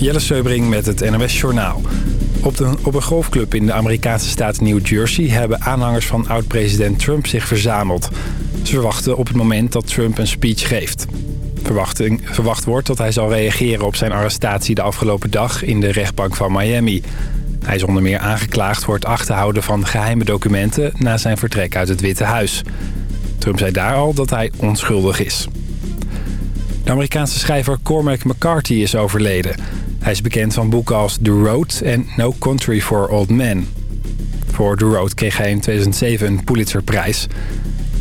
Jelle Seubring met het NOS Journaal. Op, op een golfclub in de Amerikaanse staat New Jersey... hebben aanhangers van oud-president Trump zich verzameld. Ze verwachten op het moment dat Trump een speech geeft. Verwachting, verwacht wordt dat hij zal reageren op zijn arrestatie de afgelopen dag... in de rechtbank van Miami. Hij is onder meer aangeklaagd voor het achterhouden van geheime documenten... na zijn vertrek uit het Witte Huis. Trump zei daar al dat hij onschuldig is. De Amerikaanse schrijver Cormac McCarthy is overleden. Hij is bekend van boeken als The Road en No Country for Old Men. Voor The Road kreeg hij in 2007 een Pulitzerprijs.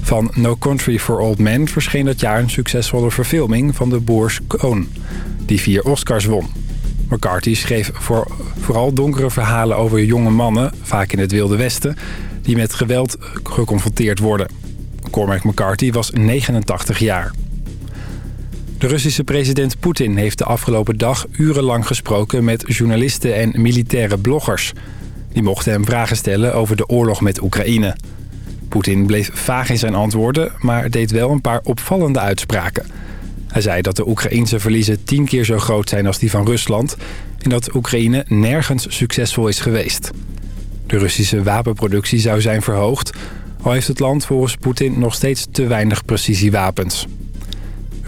Van No Country for Old Men verscheen dat jaar een succesvolle verfilming van de Boers Cohn, die vier Oscars won. McCarthy schreef voor, vooral donkere verhalen over jonge mannen, vaak in het Wilde Westen, die met geweld geconfronteerd worden. Cormac McCarthy was 89 jaar. De Russische president Poetin heeft de afgelopen dag urenlang gesproken met journalisten en militaire bloggers. Die mochten hem vragen stellen over de oorlog met Oekraïne. Poetin bleef vaag in zijn antwoorden, maar deed wel een paar opvallende uitspraken. Hij zei dat de Oekraïnse verliezen tien keer zo groot zijn als die van Rusland... en dat Oekraïne nergens succesvol is geweest. De Russische wapenproductie zou zijn verhoogd... al heeft het land volgens Poetin nog steeds te weinig precisiewapens.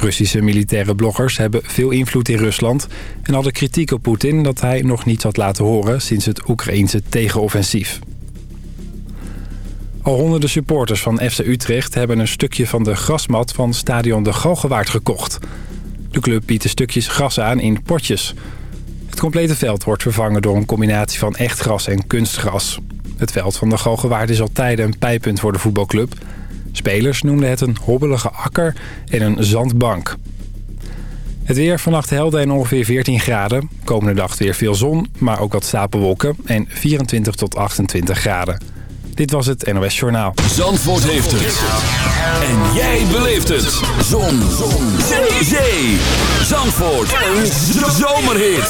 Russische militaire bloggers hebben veel invloed in Rusland... en hadden kritiek op Poetin dat hij nog niets had laten horen... sinds het Oekraïense tegenoffensief. Al honderden supporters van FC Utrecht hebben een stukje van de grasmat van stadion De Galgenwaard gekocht. De club biedt de stukjes gras aan in potjes. Het complete veld wordt vervangen door een combinatie van echt gras en kunstgras. Het veld van De Galgenwaard is al tijden een pijpunt voor de voetbalclub... Spelers noemden het een hobbelige akker en een zandbank. Het weer vannacht helder en ongeveer 14 graden. Komende dag weer veel zon, maar ook wat stapelwolken en 24 tot 28 graden. Dit was het NOS Journaal. Zandvoort heeft het. En jij beleeft het. Zon. zon. Zee. Zandvoort. Een zomerhit.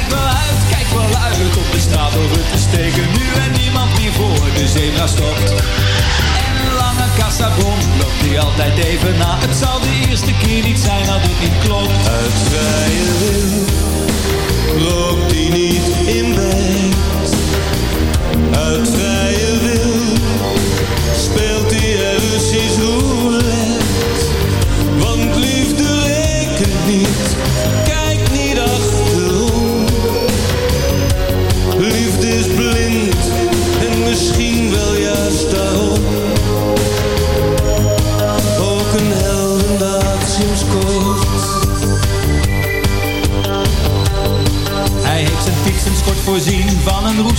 kijkt wel uit op de straat over te steken, nu en niemand meer voor de zebra stopt. En een lange kassabon loopt hij altijd even na. Het zal de eerste keer niet zijn dat het niet klopt. Uit vrije wil loopt hij niet in bed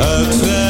uit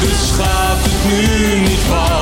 Dus gaat het nu niet waar.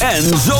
en zomerhits.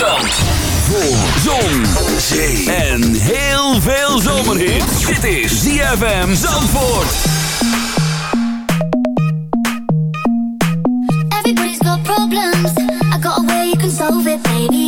Zandvoort. Voor zon, zee en heel veel zomerhit. Dit is ZFM Zandvoort. Everybody's got problems. I got a way you can solve it, baby.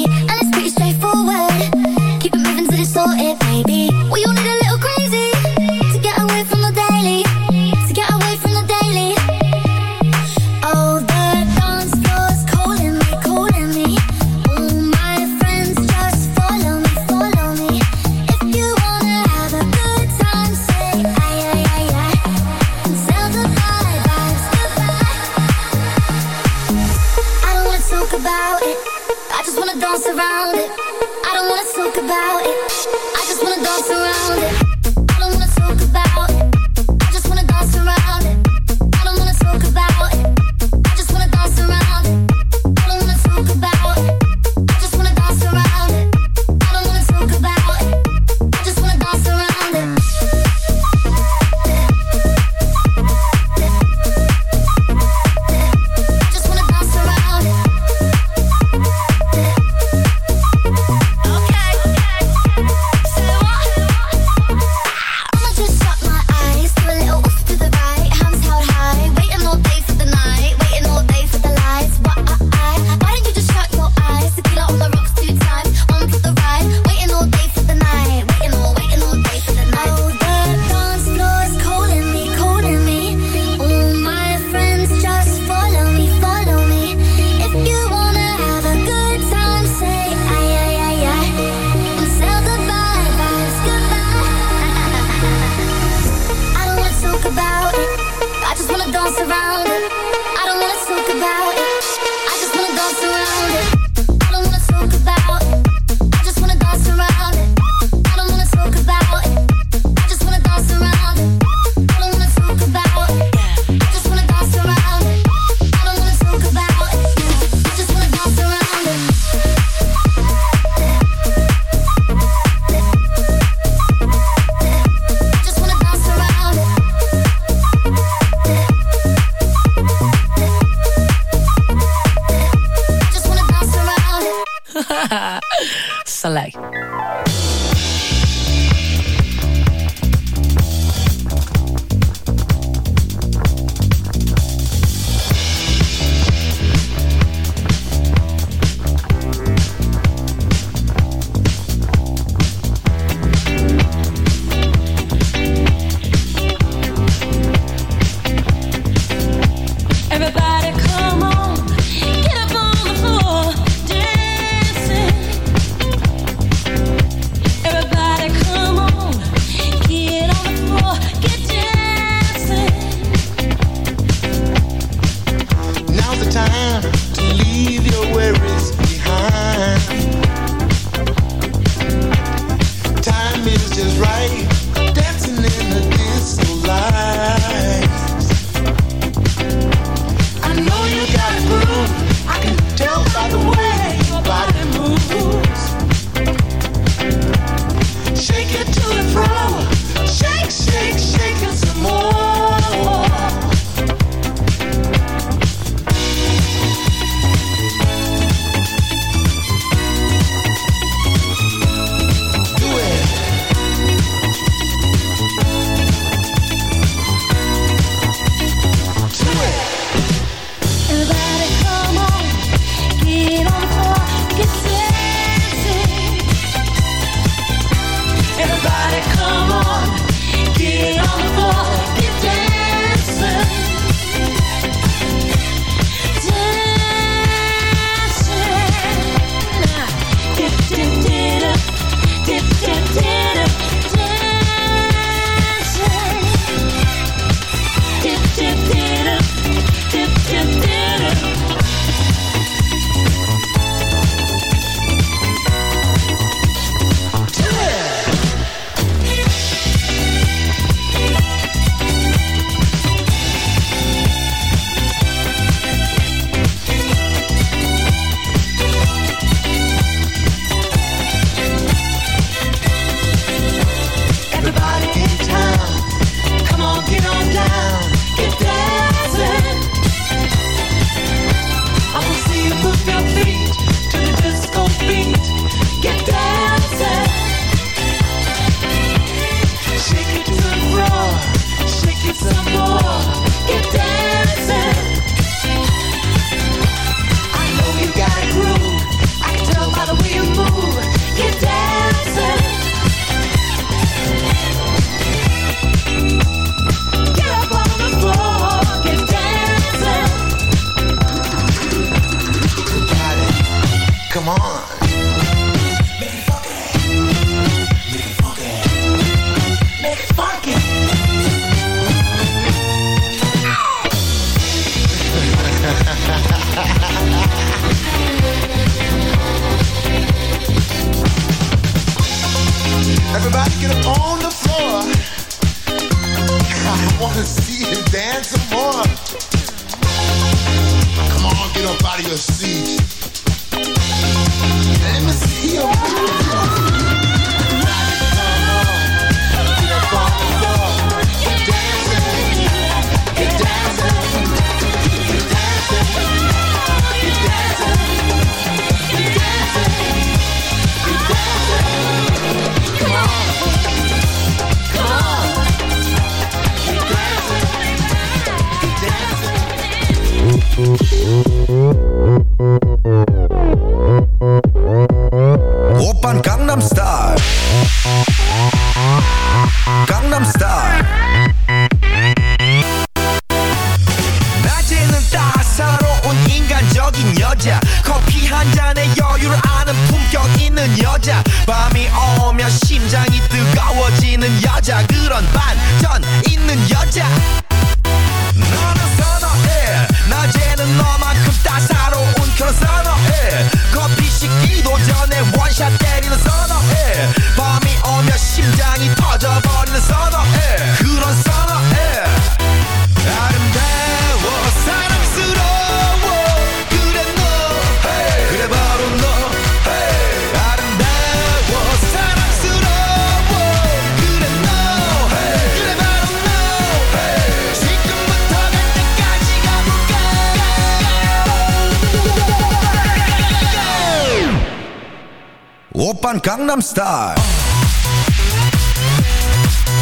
op aan Gangnam Style.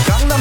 Gangnam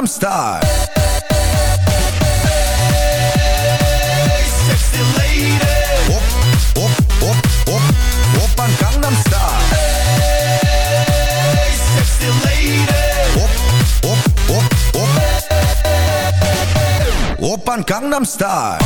Gangnam Op Open Gangnam Style.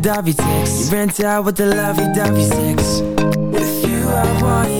Lovey-dovey sex. You rent out with the lovey-dovey sex. With you, I want it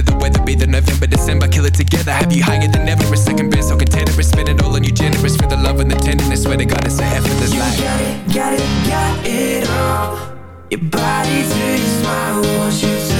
whether the weather be the November, December, kill it together. Have you higher than ever? A second best, so contender. Spend it all on you, generous for the love and the tenderness. Swear to God, it's a effortless life. Got it, got it, got it all. Your body to your smile, want you to